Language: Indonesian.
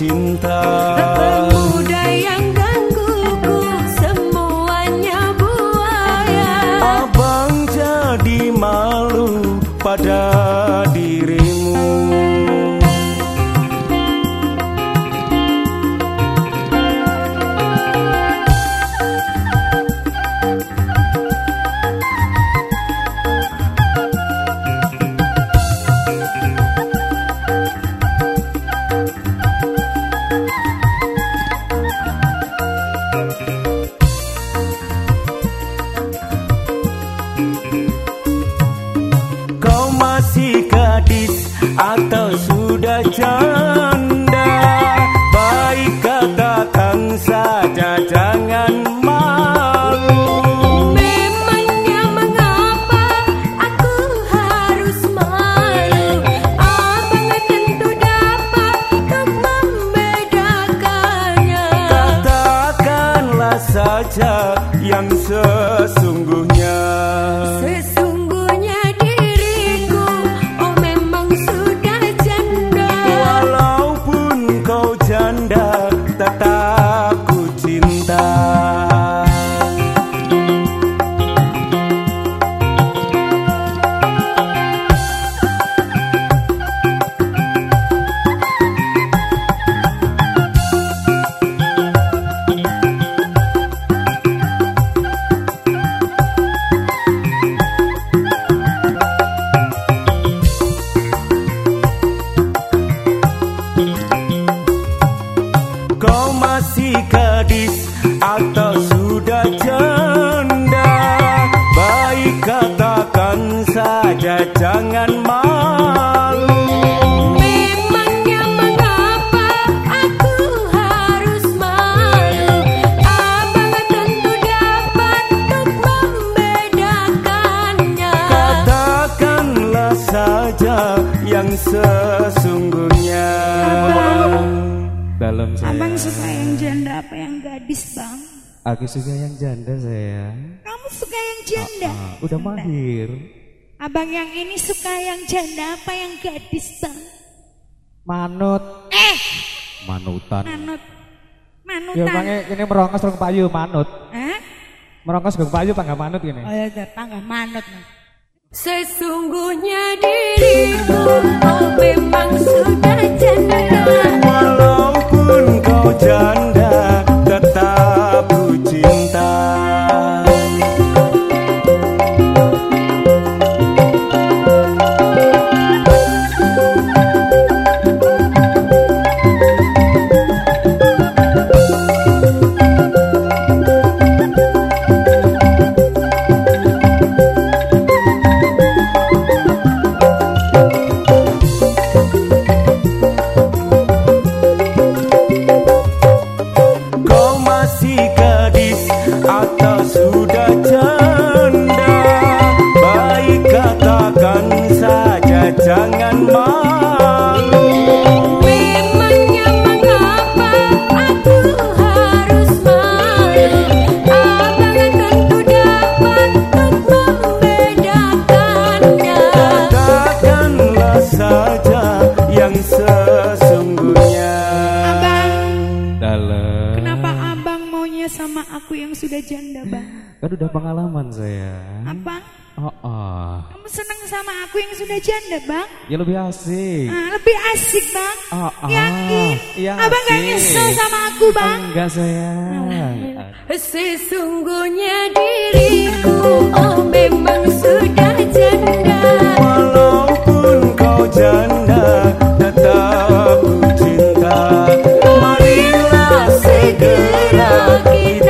xin tha. Atau sudah janda Baik katakan saja jangan malu. Memangnya mengapa aku harus malu? Abang tentu dapat untuk membedakannya? Katakanlah saja yang sesungguhnya Sesungguhnya Kau masih gadis atau sudah janda? Baik katakan saja jangan malu. Memangnya mengapa aku harus malu? Abang tentu dapat untuk membedakannya? Katakanlah saja yang sesungguhnya Dalam saya. Abang suka yang janda apa yang gadis bang? Aku suka yang janda saya. Kamu suka yang janda? Ah, udah mahir. Abang yang ini suka yang janda apa yang gadis bang? Manut. Eh, Manutan. manut, Ya manutan. bang ini merongkos rong payu manut. Hah? Merongkos rong payu pak nggak manut ini. Oh ya, tangga manut. Sesungguhnya diriku Oh memang sesungguhnya Abang, Dalam. kenapa abang maunya sama aku yang sudah janda bang? Kan udah pengalaman saya. Abang, Oh, oh. kamu seneng sama aku yang sudah janda bang? Ya lebih asik. Ah, lebih asik bang. Oh, oh. Yakin? Iya, abang gak asik. nyesel sama aku bang? Enggak sayang. Sesungguhnya diriku Oh memang sudah की